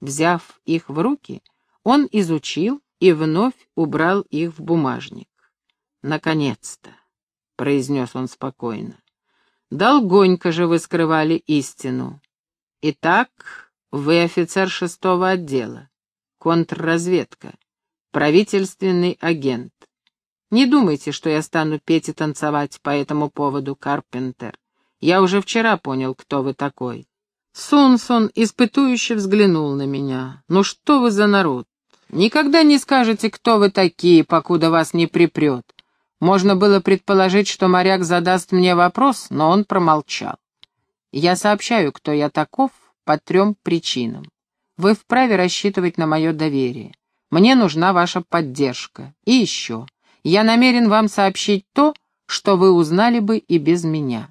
Взяв их в руки, он изучил и вновь убрал их в бумажник. «Наконец-то!» — произнес он спокойно. «Долгонько же вы скрывали истину. Итак, вы офицер шестого отдела, контрразведка, правительственный агент. Не думайте, что я стану петь и танцевать по этому поводу, Карпентер. Я уже вчера понял, кто вы такой. Сунсон испытующе взглянул на меня. «Ну что вы за народ? Никогда не скажете, кто вы такие, покуда вас не припрет. Можно было предположить, что моряк задаст мне вопрос, но он промолчал. Я сообщаю, кто я таков, по трем причинам. Вы вправе рассчитывать на мое доверие. Мне нужна ваша поддержка. И еще. Я намерен вам сообщить то, что вы узнали бы и без меня.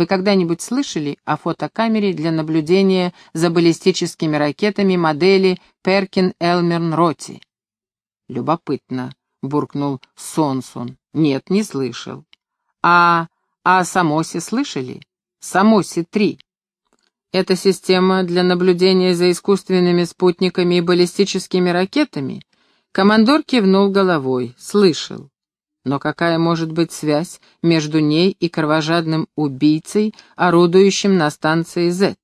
Вы когда-нибудь слышали о фотокамере для наблюдения за баллистическими ракетами модели Перкин Элмерн Роти? Любопытно, буркнул Сонсон. Нет, не слышал. А о Самосе слышали? Самосе-3. Это система для наблюдения за искусственными спутниками и баллистическими ракетами? Командор кивнул головой. Слышал. Но какая может быть связь между ней и кровожадным убийцей, орудующим на станции Z?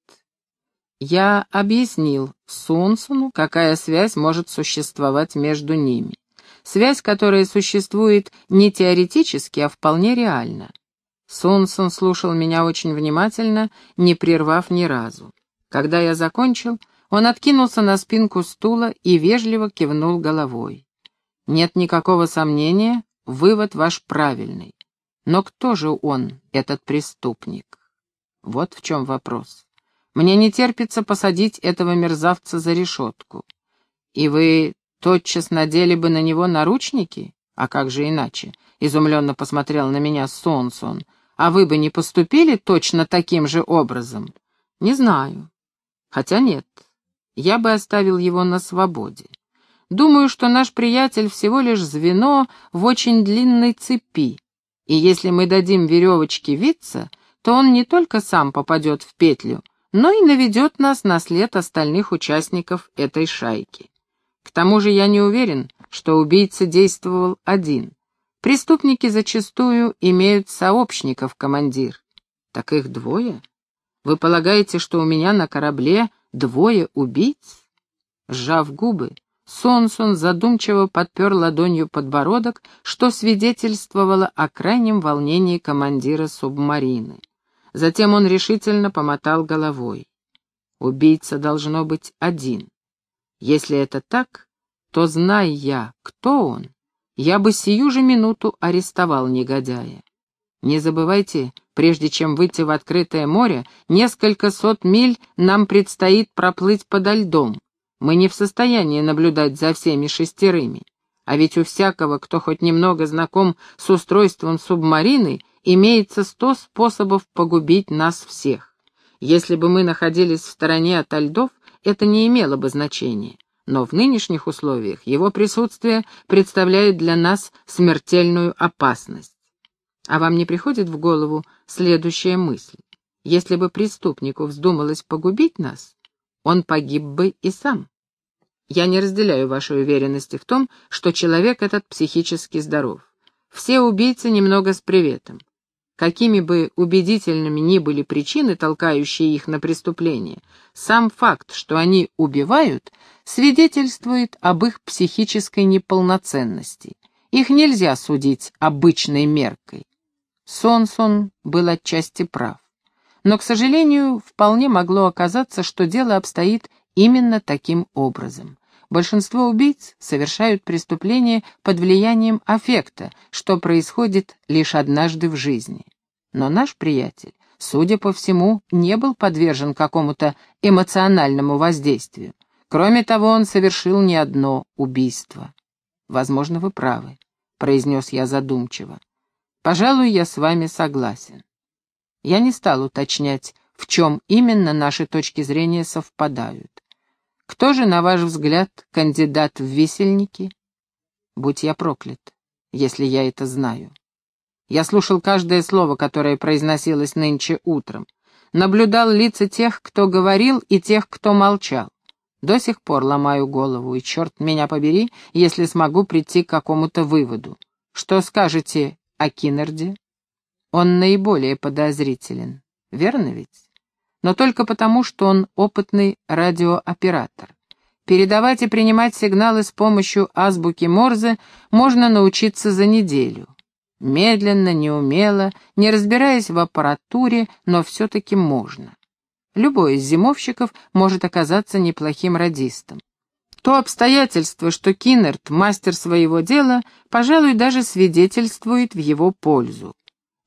Я объяснил Сунсуну, какая связь может существовать между ними. Связь, которая существует не теоретически, а вполне реально. Сунсун слушал меня очень внимательно, не прервав ни разу. Когда я закончил, он откинулся на спинку стула и вежливо кивнул головой. Нет никакого сомнения, Вывод ваш правильный. Но кто же он, этот преступник? Вот в чем вопрос. Мне не терпится посадить этого мерзавца за решетку. И вы тотчас надели бы на него наручники? А как же иначе? Изумленно посмотрел на меня Сонсон. А вы бы не поступили точно таким же образом? Не знаю. Хотя нет, я бы оставил его на свободе. Думаю, что наш приятель всего лишь звено в очень длинной цепи, и если мы дадим веревочке виться, то он не только сам попадет в петлю, но и наведет нас на след остальных участников этой шайки. К тому же я не уверен, что убийца действовал один. Преступники зачастую имеют сообщников, командир. Так их двое? Вы полагаете, что у меня на корабле двое убийц? Сжав губы, Сонсон задумчиво подпер ладонью подбородок, что свидетельствовало о крайнем волнении командира субмарины. Затем он решительно помотал головой. Убийца должно быть один. Если это так, то, зная я, кто он, я бы сию же минуту арестовал негодяя. Не забывайте, прежде чем выйти в открытое море, несколько сот миль нам предстоит проплыть подо льдом. Мы не в состоянии наблюдать за всеми шестерыми. А ведь у всякого, кто хоть немного знаком с устройством субмарины, имеется сто способов погубить нас всех. Если бы мы находились в стороне от льдов, это не имело бы значения. Но в нынешних условиях его присутствие представляет для нас смертельную опасность. А вам не приходит в голову следующая мысль? Если бы преступнику вздумалось погубить нас, он погиб бы и сам. Я не разделяю вашей уверенности в том, что человек этот психически здоров. Все убийцы немного с приветом. Какими бы убедительными ни были причины, толкающие их на преступление, сам факт, что они убивают, свидетельствует об их психической неполноценности. Их нельзя судить обычной меркой. Сонсон был отчасти прав. Но, к сожалению, вполне могло оказаться, что дело обстоит именно таким образом. Большинство убийц совершают преступления под влиянием аффекта, что происходит лишь однажды в жизни. Но наш приятель, судя по всему, не был подвержен какому-то эмоциональному воздействию. Кроме того, он совершил не одно убийство. «Возможно, вы правы», — произнес я задумчиво. «Пожалуй, я с вами согласен. Я не стал уточнять, в чем именно наши точки зрения совпадают. Кто же, на ваш взгляд, кандидат в висельники? Будь я проклят, если я это знаю. Я слушал каждое слово, которое произносилось нынче утром, наблюдал лица тех, кто говорил, и тех, кто молчал. До сих пор ломаю голову, и черт меня побери, если смогу прийти к какому-то выводу. Что скажете о Киннерде? Он наиболее подозрителен, верно ведь? Но только потому, что он опытный радиооператор. Передавать и принимать сигналы с помощью азбуки Морзе можно научиться за неделю. Медленно, неумело, не разбираясь в аппаратуре, но все-таки можно. Любой из зимовщиков может оказаться неплохим радистом. То обстоятельство, что Киннерт — мастер своего дела, пожалуй, даже свидетельствует в его пользу.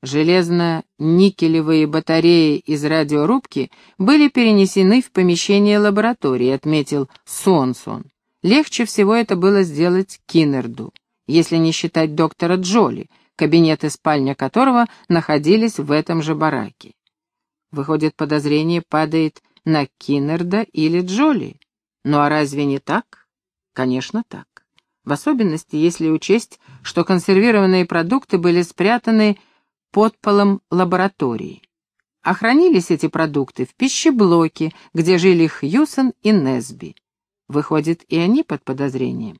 Железно-никелевые батареи из радиорубки были перенесены в помещение лаборатории, отметил Сонсон. Легче всего это было сделать Киннерду, если не считать доктора Джоли, кабинет и спальня которого находились в этом же бараке. Выходит, подозрение падает на Киннерда или Джоли. Ну а разве не так? Конечно, так. В особенности, если учесть, что консервированные продукты были спрятаны под полом лаборатории. Охранились эти продукты в пищеблоке, где жили Хьюсон и Несби. Выходит, и они под подозрением.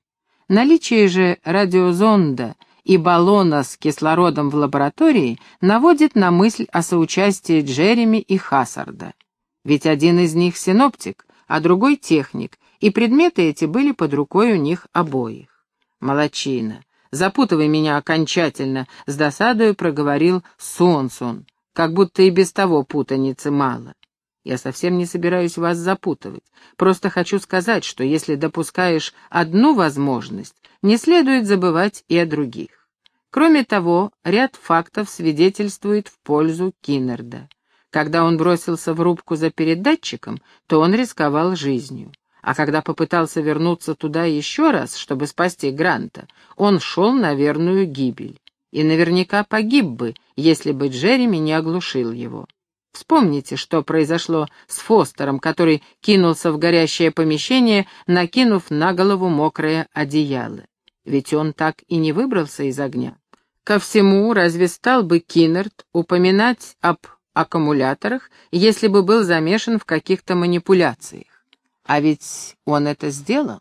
Наличие же радиозонда и баллона с кислородом в лаборатории наводит на мысль о соучастии Джереми и Хассарда. Ведь один из них синоптик, а другой техник, и предметы эти были под рукой у них обоих. Молодчина. Запутывай меня окончательно, с досадою проговорил Сонсун, как будто и без того путаницы мало. Я совсем не собираюсь вас запутывать. Просто хочу сказать, что если допускаешь одну возможность, не следует забывать и о других. Кроме того, ряд фактов свидетельствует в пользу Киннерда. Когда он бросился в рубку за передатчиком, то он рисковал жизнью. А когда попытался вернуться туда еще раз, чтобы спасти Гранта, он шел на верную гибель. И наверняка погиб бы, если бы Джереми не оглушил его. Вспомните, что произошло с Фостером, который кинулся в горящее помещение, накинув на голову мокрое одеяло. Ведь он так и не выбрался из огня. Ко всему, разве стал бы Киннерт упоминать об аккумуляторах, если бы был замешан в каких-то манипуляциях? А ведь он это сделал.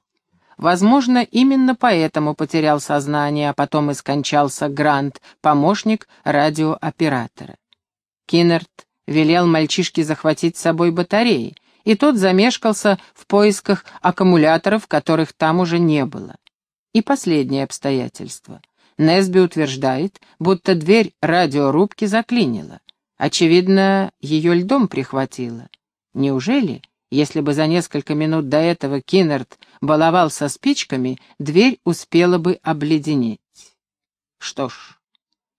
Возможно, именно поэтому потерял сознание, а потом и скончался Грант, помощник радиооператора. Киннерт велел мальчишке захватить с собой батареи, и тот замешкался в поисках аккумуляторов, которых там уже не было. И последнее обстоятельство. Несби утверждает, будто дверь радиорубки заклинила. Очевидно, ее льдом прихватило. Неужели если бы за несколько минут до этого Киннерт баловался спичками, дверь успела бы обледенеть. Что ж,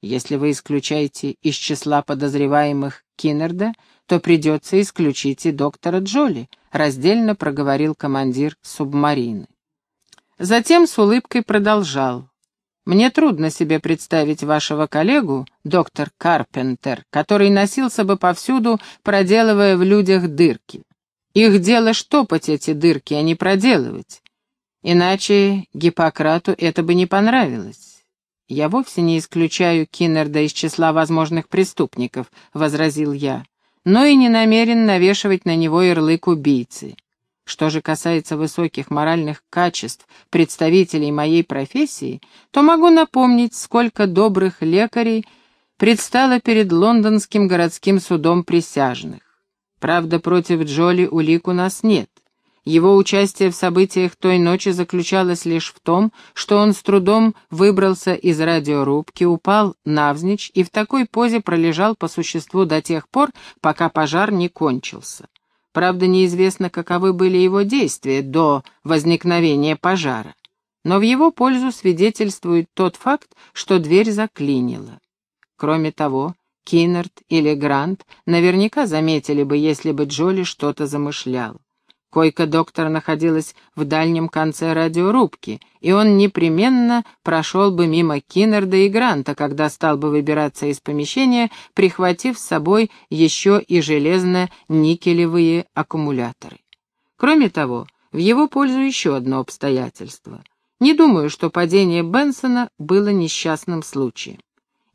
если вы исключаете из числа подозреваемых Киннерда, то придется исключить и доктора Джоли, раздельно проговорил командир субмарины. Затем с улыбкой продолжал. Мне трудно себе представить вашего коллегу, доктор Карпентер, который носился бы повсюду, проделывая в людях дырки. Их дело штопать эти дырки, а не проделывать. Иначе Гиппократу это бы не понравилось. «Я вовсе не исключаю Киннерда из числа возможных преступников», — возразил я, «но и не намерен навешивать на него ярлык убийцы. Что же касается высоких моральных качеств представителей моей профессии, то могу напомнить, сколько добрых лекарей предстало перед лондонским городским судом присяжных. Правда, против Джоли улик у нас нет. Его участие в событиях той ночи заключалось лишь в том, что он с трудом выбрался из радиорубки, упал навзничь и в такой позе пролежал по существу до тех пор, пока пожар не кончился. Правда, неизвестно, каковы были его действия до возникновения пожара. Но в его пользу свидетельствует тот факт, что дверь заклинила. Кроме того, Киннерт или Грант наверняка заметили бы, если бы Джоли что-то замышлял. Койка доктора находилась в дальнем конце радиорубки, и он непременно прошел бы мимо Киннерда и Гранта, когда стал бы выбираться из помещения, прихватив с собой еще и железно-никелевые аккумуляторы. Кроме того, в его пользу еще одно обстоятельство. Не думаю, что падение Бенсона было несчастным случаем.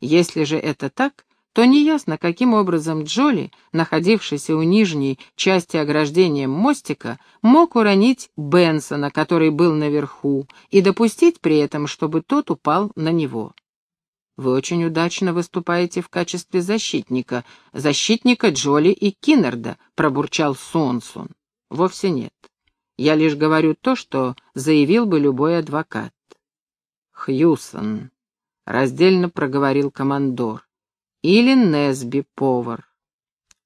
Если же это так, то неясно, каким образом Джоли, находившийся у нижней части ограждения мостика, мог уронить Бенсона, который был наверху, и допустить при этом, чтобы тот упал на него. «Вы очень удачно выступаете в качестве защитника, защитника Джоли и Киннерда», — пробурчал Сонсун. «Вовсе нет. Я лишь говорю то, что заявил бы любой адвокат». «Хьюсон», — раздельно проговорил командор или Несби повар.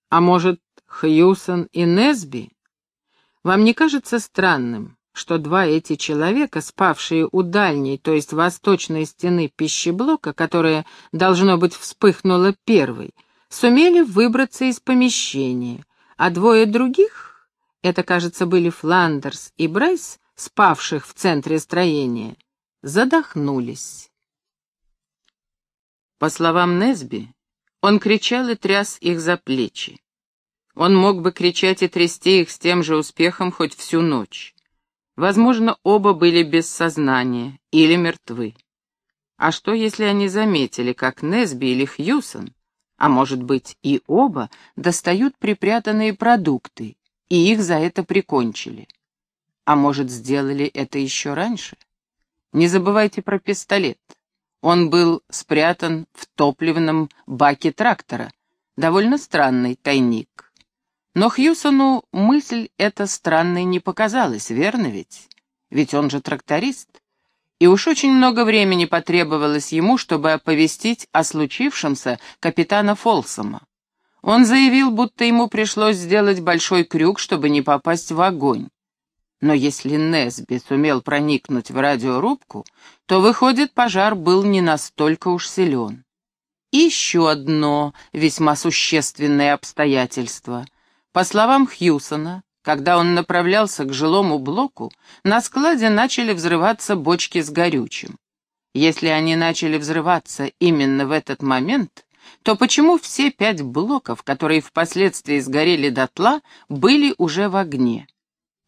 А может, Хьюсон и Несби? Вам не кажется странным, что два эти человека, спавшие у дальней, то есть восточной стены пищеблока, которая, должно быть, вспыхнула первой, сумели выбраться из помещения, а двое других, это, кажется, были Фландерс и Брайс, спавших в центре строения, задохнулись. По словам Несби, он кричал и тряс их за плечи. Он мог бы кричать и трясти их с тем же успехом хоть всю ночь. Возможно, оба были без сознания или мертвы. А что, если они заметили, как Несби или Хьюсон, а может быть и оба, достают припрятанные продукты, и их за это прикончили? А может, сделали это еще раньше? Не забывайте про пистолет. Он был спрятан в топливном баке трактора. Довольно странный тайник. Но Хьюсону мысль эта странной не показалась, верно ведь? Ведь он же тракторист. И уж очень много времени потребовалось ему, чтобы оповестить о случившемся капитана Фолсома. Он заявил, будто ему пришлось сделать большой крюк, чтобы не попасть в огонь. Но если Несби сумел проникнуть в радиорубку, то, выходит, пожар был не настолько уж силен. Еще одно весьма существенное обстоятельство. По словам Хьюсона, когда он направлялся к жилому блоку, на складе начали взрываться бочки с горючим. Если они начали взрываться именно в этот момент, то почему все пять блоков, которые впоследствии сгорели дотла, были уже в огне?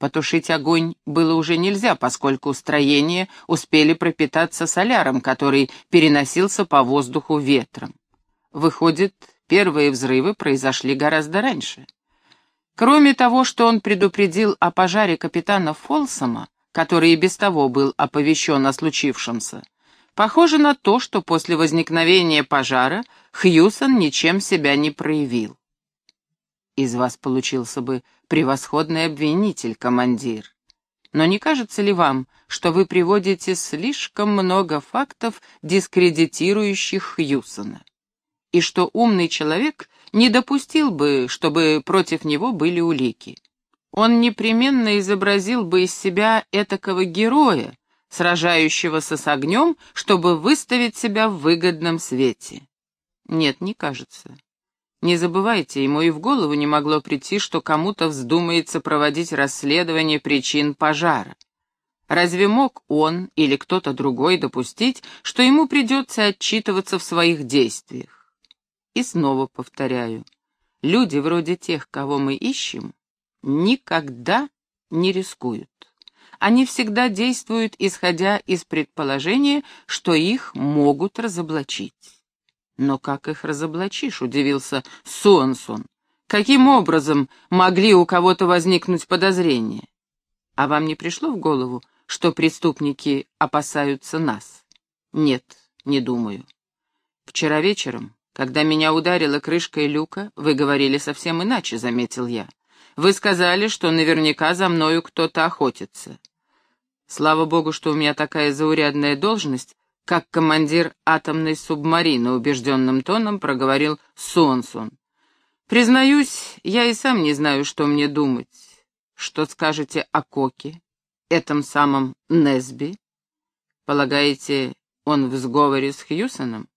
Потушить огонь было уже нельзя, поскольку строения успели пропитаться соляром, который переносился по воздуху ветром. Выходит, первые взрывы произошли гораздо раньше. Кроме того, что он предупредил о пожаре капитана Фолсома, который и без того был оповещен о случившемся, похоже на то, что после возникновения пожара Хьюсон ничем себя не проявил. Из вас получился бы превосходный обвинитель, командир. Но не кажется ли вам, что вы приводите слишком много фактов, дискредитирующих Хьюсона? И что умный человек не допустил бы, чтобы против него были улики? Он непременно изобразил бы из себя этакого героя, сражающегося с огнем, чтобы выставить себя в выгодном свете. Нет, не кажется. Не забывайте, ему и в голову не могло прийти, что кому-то вздумается проводить расследование причин пожара. Разве мог он или кто-то другой допустить, что ему придется отчитываться в своих действиях? И снова повторяю, люди вроде тех, кого мы ищем, никогда не рискуют. Они всегда действуют, исходя из предположения, что их могут разоблачить. «Но как их разоблачишь?» — удивился Суансон. «Каким образом могли у кого-то возникнуть подозрения? А вам не пришло в голову, что преступники опасаются нас?» «Нет, не думаю. Вчера вечером, когда меня ударила крышкой люка, вы говорили совсем иначе», — заметил я. «Вы сказали, что наверняка за мною кто-то охотится». Слава богу, что у меня такая заурядная должность, как командир атомной субмарины, убежденным тоном проговорил Сонсон. «Признаюсь, я и сам не знаю, что мне думать. Что скажете о Коке, этом самом Несби? Полагаете, он в сговоре с Хьюсоном?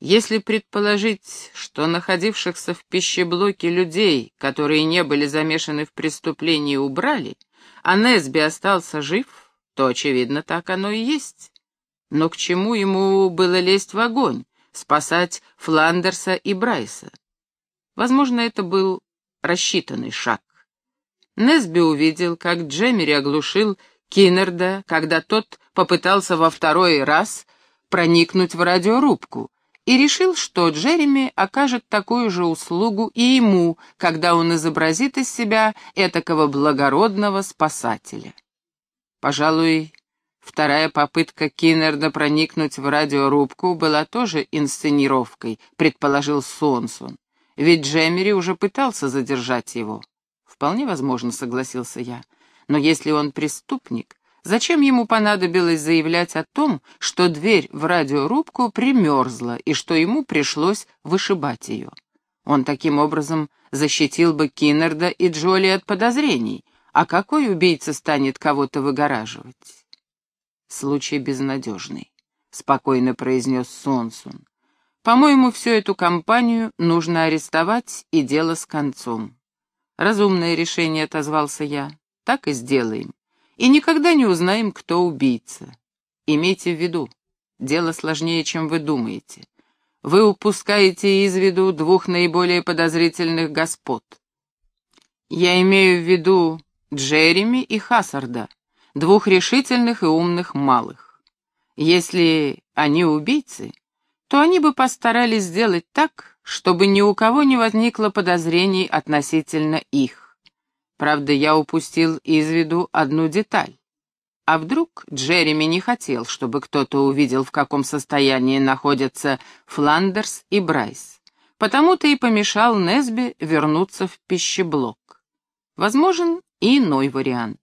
Если предположить, что находившихся в пищеблоке людей, которые не были замешаны в преступлении, убрали, а Несби остался жив, то, очевидно, так оно и есть. Но к чему ему было лезть в огонь, спасать Фландерса и Брайса? Возможно, это был рассчитанный шаг. Несби увидел, как Джемери оглушил Киннерда, когда тот попытался во второй раз проникнуть в радиорубку, и решил, что Джереми окажет такую же услугу и ему, когда он изобразит из себя этакого благородного спасателя. Пожалуй, вторая попытка Киннерда проникнуть в радиорубку была тоже инсценировкой, предположил Сонсун. Ведь Джемери уже пытался задержать его. Вполне возможно, согласился я. Но если он преступник, Зачем ему понадобилось заявлять о том, что дверь в радиорубку примерзла и что ему пришлось вышибать ее? Он таким образом защитил бы Киннерда и Джоли от подозрений, а какой убийца станет кого-то выгораживать? Случай безнадежный, — спокойно произнес Сонсун. По-моему, всю эту компанию нужно арестовать и дело с концом. Разумное решение, — отозвался я. Так и сделаем и никогда не узнаем, кто убийца. Имейте в виду, дело сложнее, чем вы думаете. Вы упускаете из виду двух наиболее подозрительных господ. Я имею в виду Джереми и Хассарда, двух решительных и умных малых. Если они убийцы, то они бы постарались сделать так, чтобы ни у кого не возникло подозрений относительно их. Правда, я упустил из виду одну деталь. А вдруг Джереми не хотел, чтобы кто-то увидел, в каком состоянии находятся Фландерс и Брайс. Потому-то и помешал Несби вернуться в пищеблок. Возможен и иной вариант.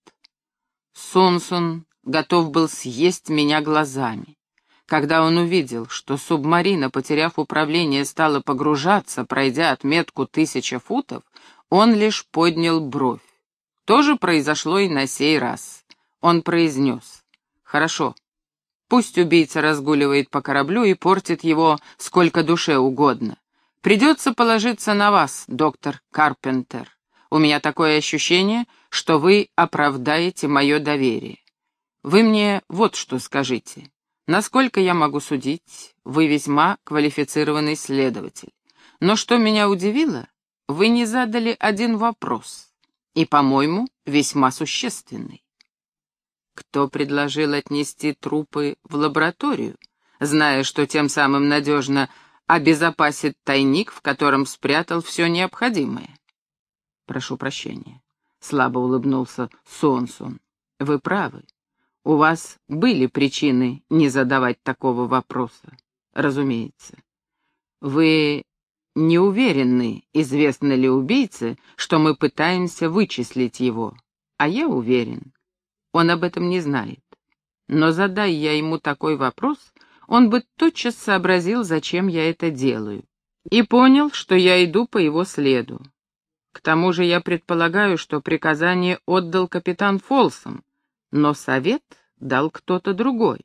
Сонсун готов был съесть меня глазами. Когда он увидел, что субмарина, потеряв управление, стала погружаться, пройдя отметку тысяча футов, он лишь поднял бровь. То же произошло и на сей раз. Он произнес. «Хорошо. Пусть убийца разгуливает по кораблю и портит его сколько душе угодно. Придется положиться на вас, доктор Карпентер. У меня такое ощущение, что вы оправдаете мое доверие. Вы мне вот что скажите. Насколько я могу судить, вы весьма квалифицированный следователь. Но что меня удивило, вы не задали один вопрос, и, по-моему, весьма существенный. Кто предложил отнести трупы в лабораторию, зная, что тем самым надежно обезопасит тайник, в котором спрятал все необходимое? Прошу прощения. Слабо улыбнулся Сонсун. Вы правы. У вас были причины не задавать такого вопроса. Разумеется. Вы не уверены, известно ли убийце, что мы пытаемся вычислить его. А я уверен. Он об этом не знает. Но задай я ему такой вопрос, он бы тотчас сообразил, зачем я это делаю. И понял, что я иду по его следу. К тому же я предполагаю, что приказание отдал капитан Фолсом, но совет дал кто-то другой.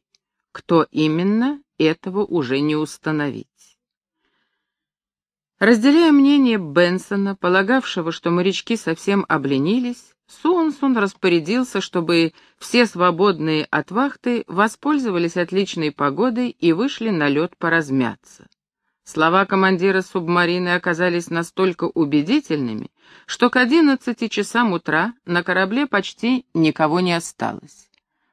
Кто именно, этого уже не установить. Разделяя мнение Бенсона, полагавшего, что морячки совсем обленились, Суонсон распорядился, чтобы все свободные от вахты воспользовались отличной погодой и вышли на лед поразмяться. Слова командира субмарины оказались настолько убедительными, что к одиннадцати часам утра на корабле почти никого не осталось.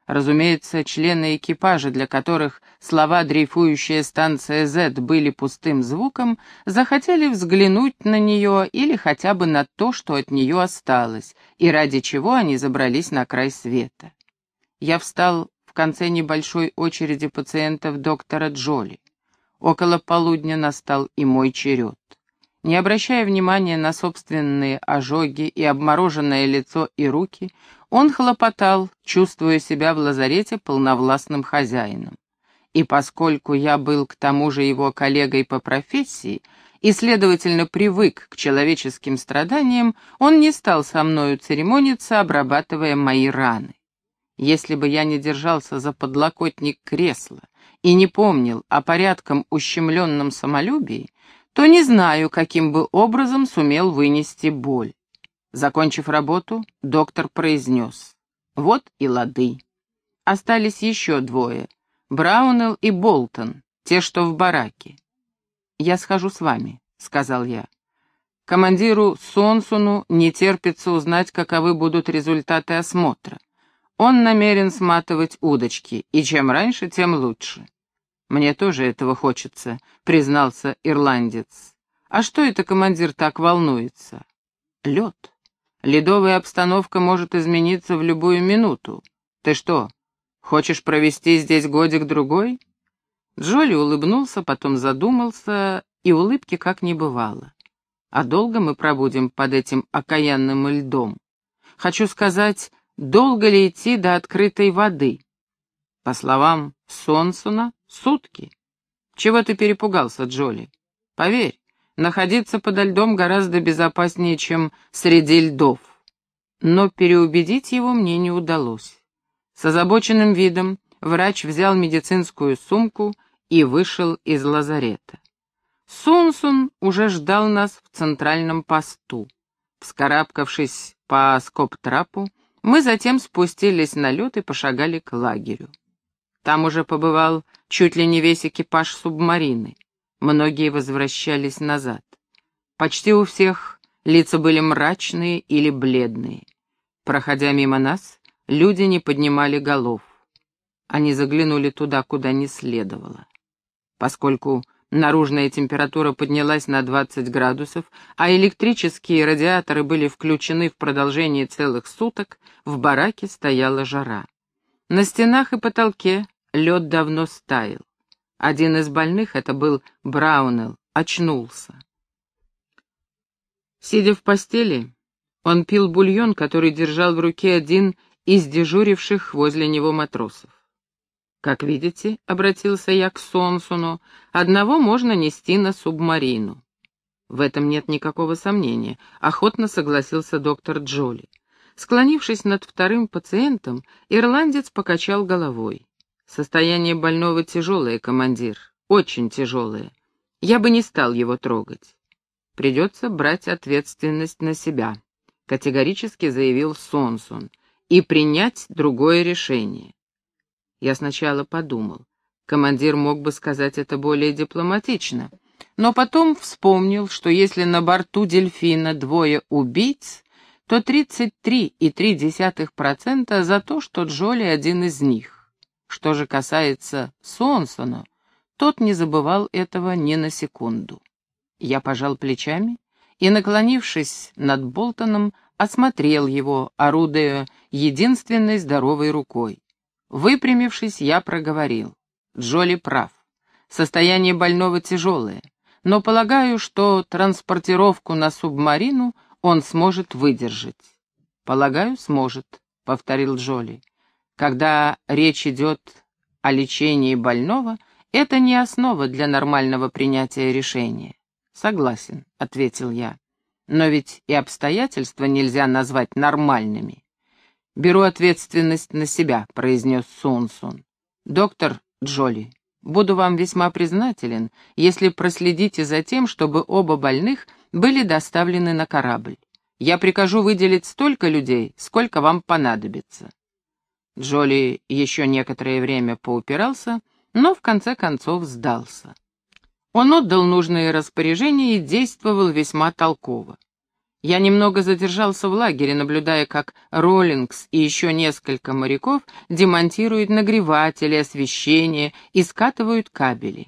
Разумеется, члены экипажа, для которых слова «дрейфующая станция Z» были пустым звуком, захотели взглянуть на нее или хотя бы на то, что от нее осталось, и ради чего они забрались на край света. Я встал в конце небольшой очереди пациентов доктора Джоли. Около полудня настал и мой черед. Не обращая внимания на собственные ожоги и обмороженное лицо и руки, он хлопотал, чувствуя себя в лазарете полновластным хозяином. И поскольку я был к тому же его коллегой по профессии и, следовательно, привык к человеческим страданиям, он не стал со мною церемониться, обрабатывая мои раны. Если бы я не держался за подлокотник кресла и не помнил о порядком ущемленном самолюбии, то не знаю, каким бы образом сумел вынести боль. Закончив работу, доктор произнес. Вот и лады. Остались еще двое. Браунелл и Болтон, те, что в бараке. «Я схожу с вами», — сказал я. Командиру Сонсуну не терпится узнать, каковы будут результаты осмотра. Он намерен сматывать удочки, и чем раньше, тем лучше. «Мне тоже этого хочется», — признался ирландец. «А что это командир так волнуется?» «Лед. Ледовая обстановка может измениться в любую минуту. Ты что, хочешь провести здесь годик-другой?» Джоли улыбнулся, потом задумался, и улыбки как не бывало. «А долго мы пробудем под этим окаянным льдом? Хочу сказать, долго ли идти до открытой воды?» По словам Сонсона, сутки. Чего ты перепугался, Джоли? Поверь, находиться подо льдом гораздо безопаснее, чем среди льдов. Но переубедить его мне не удалось. С озабоченным видом врач взял медицинскую сумку и вышел из лазарета. Сонсун уже ждал нас в центральном посту. Вскарабкавшись по скоб-трапу, мы затем спустились на лед и пошагали к лагерю. Там уже побывал чуть ли не весь экипаж субмарины. Многие возвращались назад. Почти у всех лица были мрачные или бледные. Проходя мимо нас, люди не поднимали голов. Они заглянули туда, куда не следовало. Поскольку наружная температура поднялась на 20 градусов, а электрические радиаторы были включены в продолжение целых суток, в бараке стояла жара. На стенах и потолке лед давно стаял. Один из больных, это был Браунелл, очнулся. Сидя в постели, он пил бульон, который держал в руке один из дежуривших возле него матросов. «Как видите», — обратился я к Сонсуну, — «одного можно нести на субмарину». В этом нет никакого сомнения, — охотно согласился доктор Джоли. Склонившись над вторым пациентом, ирландец покачал головой. Состояние больного тяжелое, командир, очень тяжелое. Я бы не стал его трогать. Придется брать ответственность на себя, категорически заявил Сонсун, и принять другое решение. Я сначала подумал, командир мог бы сказать это более дипломатично, но потом вспомнил, что если на борту «Дельфина» двое убийц, то 33,3% за то, что Джоли один из них. Что же касается Сонсона, тот не забывал этого ни на секунду. Я пожал плечами и, наклонившись над Болтоном, осмотрел его, орудуя единственной здоровой рукой. Выпрямившись, я проговорил. Джоли прав. Состояние больного тяжелое, но полагаю, что транспортировку на субмарину он сможет выдержать. «Полагаю, сможет», — повторил Джоли. Когда речь идет о лечении больного, это не основа для нормального принятия решения. Согласен, ответил я. Но ведь и обстоятельства нельзя назвать нормальными. Беру ответственность на себя, произнес Сунсун. Доктор Джоли, буду вам весьма признателен, если проследите за тем, чтобы оба больных были доставлены на корабль. Я прикажу выделить столько людей, сколько вам понадобится. Джоли еще некоторое время поупирался, но в конце концов сдался. Он отдал нужные распоряжения и действовал весьма толково. Я немного задержался в лагере, наблюдая, как Роллингс и еще несколько моряков демонтируют нагреватели, освещение и скатывают кабели.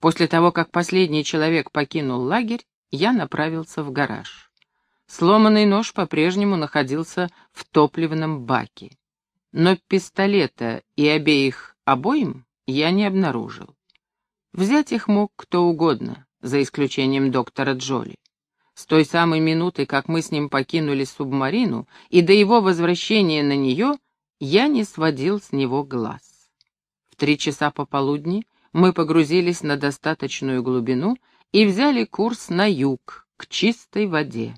После того, как последний человек покинул лагерь, я направился в гараж. Сломанный нож по-прежнему находился в топливном баке но пистолета и обеих обоим я не обнаружил. Взять их мог кто угодно, за исключением доктора Джоли. С той самой минуты, как мы с ним покинули субмарину, и до его возвращения на нее, я не сводил с него глаз. В три часа пополудни мы погрузились на достаточную глубину и взяли курс на юг, к чистой воде.